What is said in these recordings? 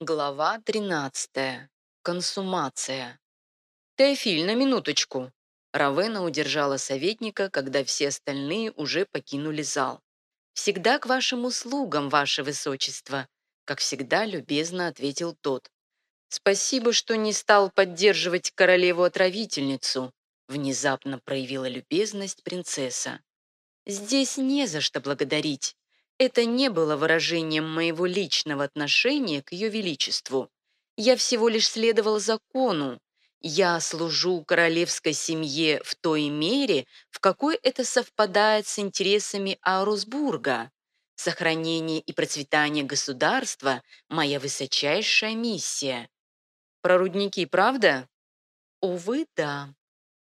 Глава 13. Консумация. «Теофиль, на минуточку!» Равена удержала советника, когда все остальные уже покинули зал. «Всегда к вашим услугам, ваше высочество!» Как всегда, любезно ответил тот. «Спасибо, что не стал поддерживать королеву-отравительницу», внезапно проявила любезность принцесса. «Здесь не за что благодарить. Это не было выражением моего личного отношения к Ее Величеству. Я всего лишь следовал закону. Я служу королевской семье в той мере, в какой это совпадает с интересами Аурусбурга. Сохранение и процветание государства – моя высочайшая миссия. Про рудники, правда? Увы, да.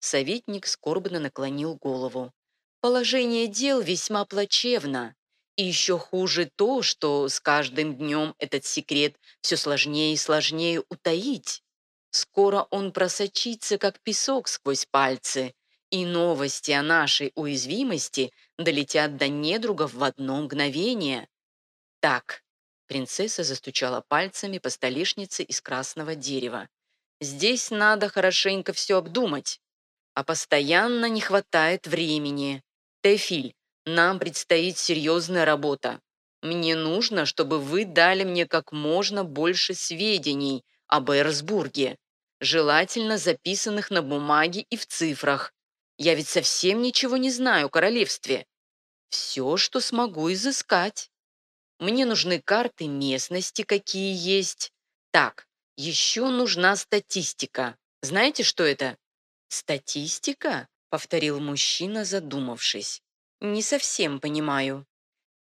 Советник скорбно наклонил голову. Положение дел весьма плачевно. И еще хуже то, что с каждым днем этот секрет все сложнее и сложнее утаить. Скоро он просочится, как песок сквозь пальцы, и новости о нашей уязвимости долетят до недругов в одно мгновение. Так, принцесса застучала пальцами по столешнице из красного дерева. Здесь надо хорошенько все обдумать, а постоянно не хватает времени. Тефиль, нам предстоит серьезная работа. Мне нужно, чтобы вы дали мне как можно больше сведений об Эрсбурге, желательно записанных на бумаге и в цифрах. Я ведь совсем ничего не знаю о королевстве. Все, что смогу изыскать. Мне нужны карты местности, какие есть. Так, еще нужна статистика. Знаете, что это? Статистика? Повторил мужчина, задумавшись. Не совсем понимаю.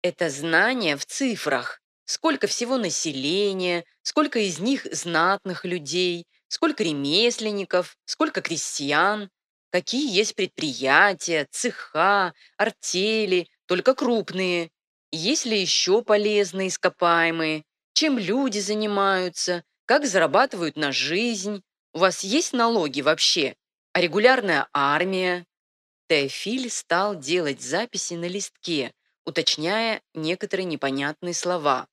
Это знание в цифрах. Сколько всего населения, сколько из них знатных людей, сколько ремесленников, сколько крестьян, какие есть предприятия, цеха, артели, только крупные. Есть ли еще полезные ископаемые, чем люди занимаются, как зарабатывают на жизнь. У вас есть налоги вообще? А регулярная армия? Теофиль стал делать записи на листке, уточняя некоторые непонятные слова.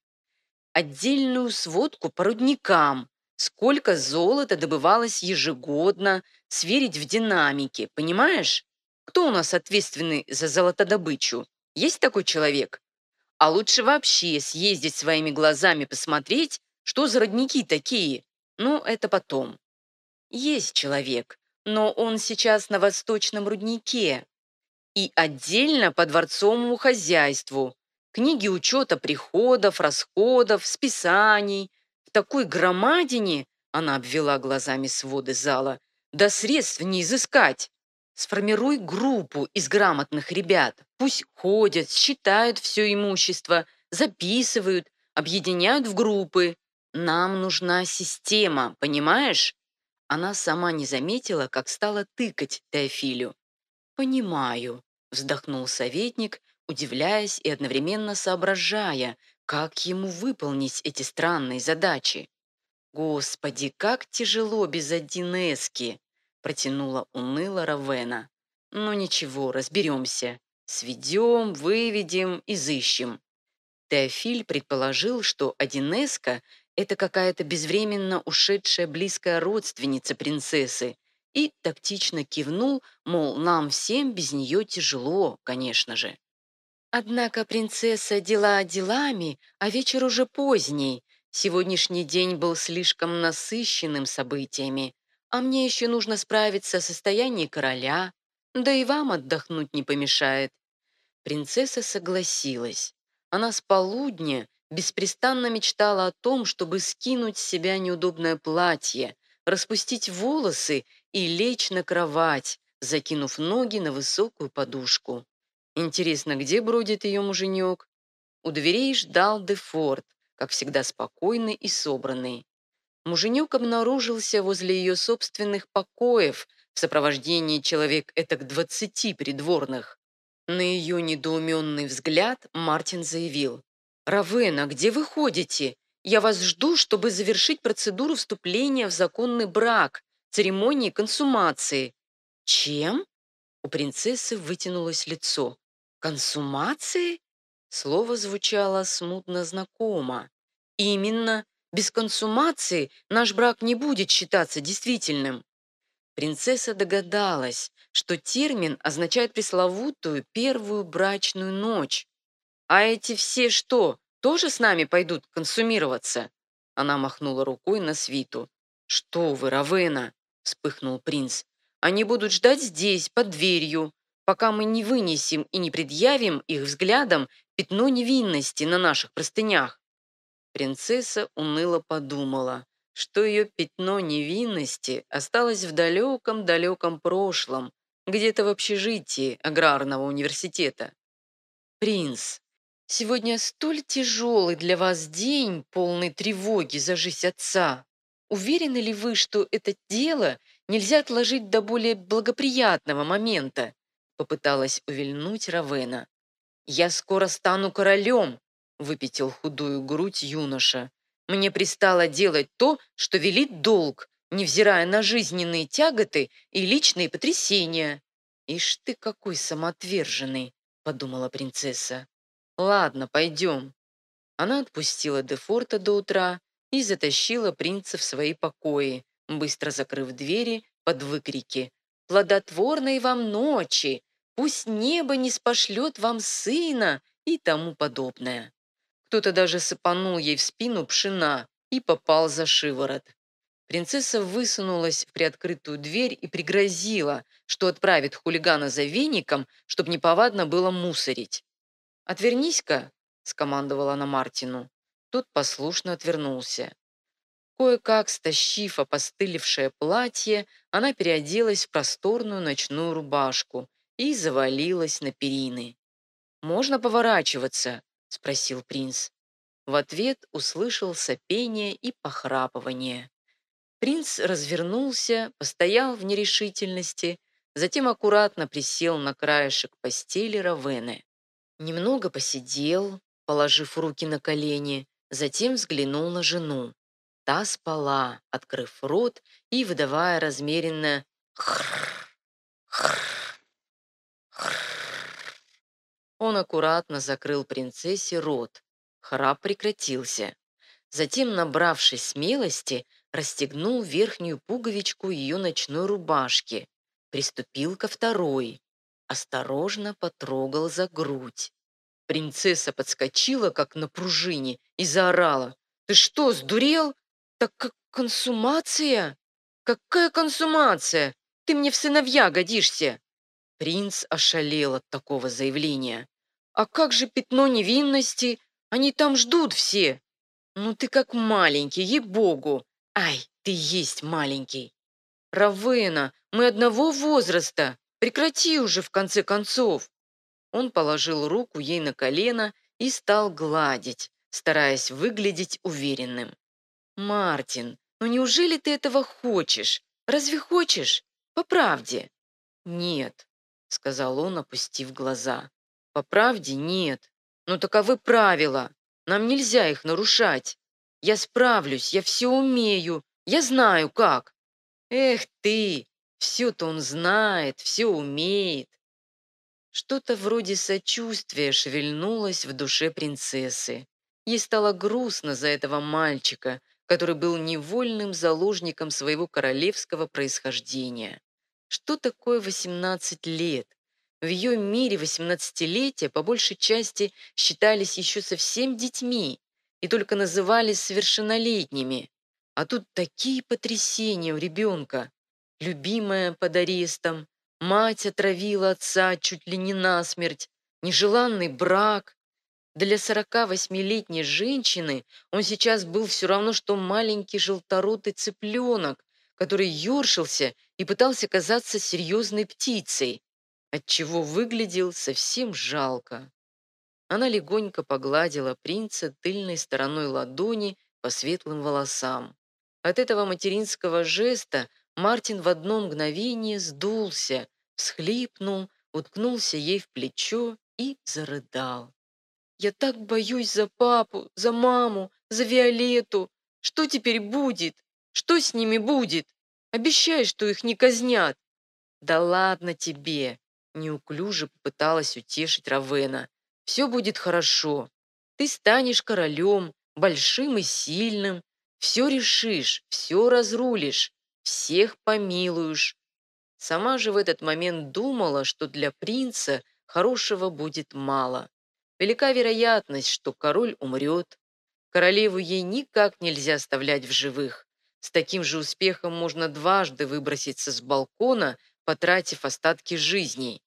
Отдельную сводку по рудникам, сколько золота добывалось ежегодно, сверить в динамике, понимаешь? Кто у нас ответственный за золотодобычу? Есть такой человек? А лучше вообще съездить своими глазами посмотреть, что за родники такие. Ну, это потом. Есть человек, но он сейчас на восточном руднике. И отдельно по дворцовому хозяйству. Книги учета приходов, расходов, списаний. В такой громадине, она обвела глазами своды зала, да средств не изыскать. Сформируй группу из грамотных ребят. Пусть ходят, считают все имущество, записывают, объединяют в группы. Нам нужна система, понимаешь? Она сама не заметила, как стала тыкать Теофилю. «Понимаю», — вздохнул советник, удивляясь и одновременно соображая, как ему выполнить эти странные задачи. «Господи, как тяжело без Одинески!» — протянула уныло Равена. «Ну ничего, разберемся. Сведем, выведем, изыщем». Теофиль предположил, что Одинеска это какая-то безвременно ушедшая близкая родственница принцессы, и тактично кивнул, мол, нам всем без нее тяжело, конечно же. Однако принцесса дела делами, а вечер уже поздний. Сегодняшний день был слишком насыщенным событиями, а мне еще нужно справиться с состоянием короля, да и вам отдохнуть не помешает. Принцесса согласилась. Она с полудня беспрестанно мечтала о том, чтобы скинуть с себя неудобное платье, распустить волосы и лечь на кровать, закинув ноги на высокую подушку. Интересно, где бродит ее муженек? У дверей ждал Дефорт, как всегда спокойный и собранный. Муженек обнаружился возле ее собственных покоев в сопровождении человек этак двадцати придворных. На ее недоуменный взгляд Мартин заявил. «Равена, где вы ходите? Я вас жду, чтобы завершить процедуру вступления в законный брак, церемонии консумации». «Чем?» У принцессы вытянулось лицо. «Консумации?» Слово звучало смутно знакомо. «Именно. Без консумации наш брак не будет считаться действительным. Принцесса догадалась, что термин означает пресловутую первую брачную ночь. «А эти все что, тоже с нами пойдут консумироваться?» Она махнула рукой на свиту. «Что вы, Равена!» – вспыхнул принц. «Они будут ждать здесь, под дверью, пока мы не вынесем и не предъявим их взглядом пятно невинности на наших простынях». Принцесса уныло подумала, что ее пятно невинности осталось в далеком-далеком прошлом, где-то в общежитии аграрного университета. «Принц, сегодня столь тяжелый для вас день, полный тревоги за жизнь отца. Уверены ли вы, что это дело нельзя отложить до более благоприятного момента?» попыталась увильнуть Равена. «Я скоро стану королем», выпятил худую грудь юноша. Мне пристало делать то, что велит долг, невзирая на жизненные тяготы и личные потрясения. «Ишь ты какой самоотверженный!» — подумала принцесса. «Ладно, пойдем». Она отпустила Дефорта до утра и затащила принца в свои покои, быстро закрыв двери под выкрики. «Плодотворной вам ночи! Пусть небо не спошлет вам сына!» и тому подобное. Кто-то даже сыпанул ей в спину пшена и попал за шиворот. Принцесса высунулась в приоткрытую дверь и пригрозила, что отправит хулигана за веником, чтобы неповадно было мусорить. «Отвернись-ка», — скомандовала она Мартину. Тот послушно отвернулся. Кое-как, стащив опостылевшее платье, она переоделась в просторную ночную рубашку и завалилась на перины. «Можно поворачиваться?» — спросил принц. В ответ услышал сопение и похрапывание. Принц развернулся, постоял в нерешительности, затем аккуратно присел на краешек постели Равены. Немного посидел, положив руки на колени, затем взглянул на жену. Та спала, открыв рот и выдавая размеренно «хрррр, хрррр, хрррр». Он аккуратно закрыл принцессе рот. Храп прекратился. Затем, набравшись смелости, расстегнул верхнюю пуговичку ее ночной рубашки. Приступил ко второй. Осторожно потрогал за грудь. Принцесса подскочила, как на пружине, и заорала. «Ты что, сдурел? Так как консумация? Какая консумация? Ты мне в сыновья годишься!» Принц ошалел от такого заявления. А как же пятно невинности? Они там ждут все. Ну ты как маленький, ей-богу. Ай, ты есть маленький. Равена, мы одного возраста. Прекрати уже, в конце концов. Он положил руку ей на колено и стал гладить, стараясь выглядеть уверенным. «Мартин, ну неужели ты этого хочешь? Разве хочешь? По правде?» «Нет», — сказал он, опустив глаза. По правде нет. Но таковы правила. Нам нельзя их нарушать. Я справлюсь, я все умею, я знаю как. Эх ты, все-то он знает, все умеет. Что-то вроде сочувствия шевельнулось в душе принцессы. Ей стало грустно за этого мальчика, который был невольным заложником своего королевского происхождения. Что такое 18 лет? В ее мире 18-летия по большей части считались еще совсем детьми и только назывались совершеннолетними. А тут такие потрясения у ребенка. Любимая под арестом, мать отравила отца чуть ли не насмерть, нежеланный брак. Для 48-летней женщины он сейчас был все равно, что маленький желторотый цыпленок, который ершился и пытался казаться серьезной птицей отчего выглядел совсем жалко. Она легонько погладила принца тыльной стороной ладони по светлым волосам. От этого материнского жеста Мартин в одно мгновение сдулся, всхлипнул, уткнулся ей в плечо и зарыдал. «Я так боюсь за папу, за маму, за Виолетту. Что теперь будет? Что с ними будет? Обещай, что их не казнят». «Да ладно тебе!» Неуклюже попыталась утешить Равена. «Все будет хорошо. Ты станешь королем, большим и сильным. Все решишь, все разрулишь, всех помилуешь. Сама же в этот момент думала, что для принца хорошего будет мало. Велика вероятность, что король умрет. Королеву ей никак нельзя оставлять в живых. С таким же успехом можно дважды выброситься с балкона, потратив остатки жизней.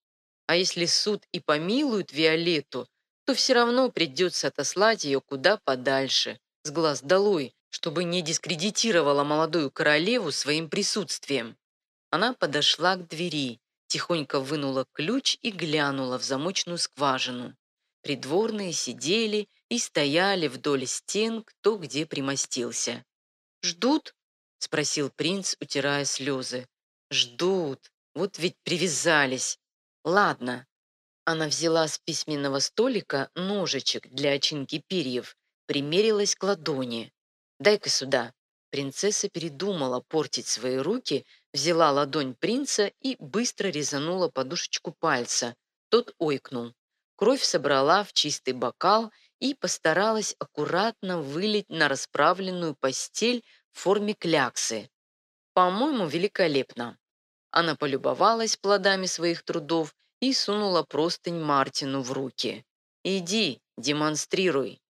А если суд и помилует Виолетту, то все равно придется отослать ее куда подальше, с глаз долой, чтобы не дискредитировала молодую королеву своим присутствием. Она подошла к двери, тихонько вынула ключ и глянула в замочную скважину. Придворные сидели и стояли вдоль стен, кто где примостился. «Ждут?» — спросил принц, утирая слезы. «Ждут. Вот ведь привязались. Ладно». Она взяла с письменного столика ножичек для очинки перьев, примерилась к ладони. «Дай-ка сюда». Принцесса передумала портить свои руки, взяла ладонь принца и быстро резанула подушечку пальца. Тот ойкнул. Кровь собрала в чистый бокал и постаралась аккуратно вылить на расправленную постель в форме кляксы. По-моему, великолепно. Она полюбовалась плодами своих трудов и сунула простынь Мартину в руки. «Иди, демонстрируй».